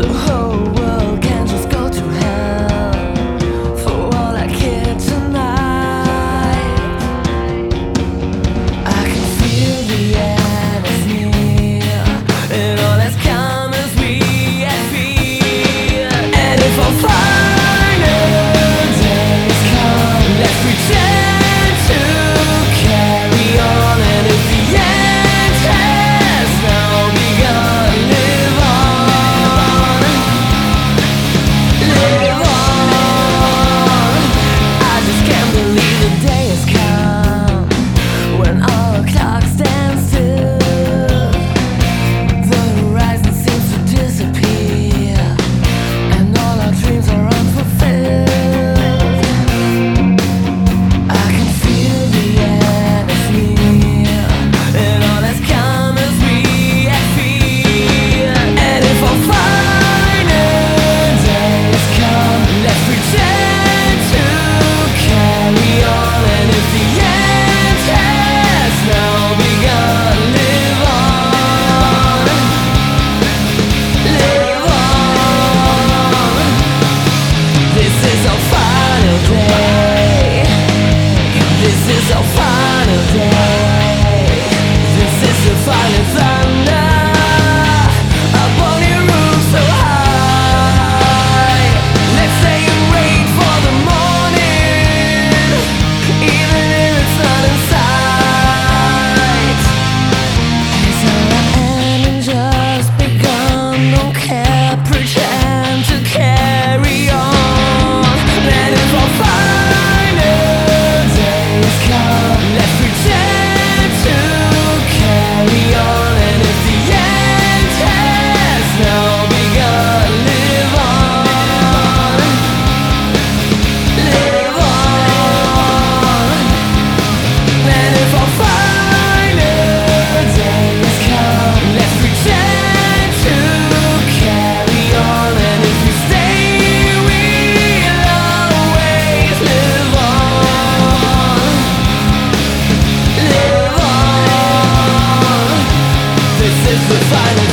the the final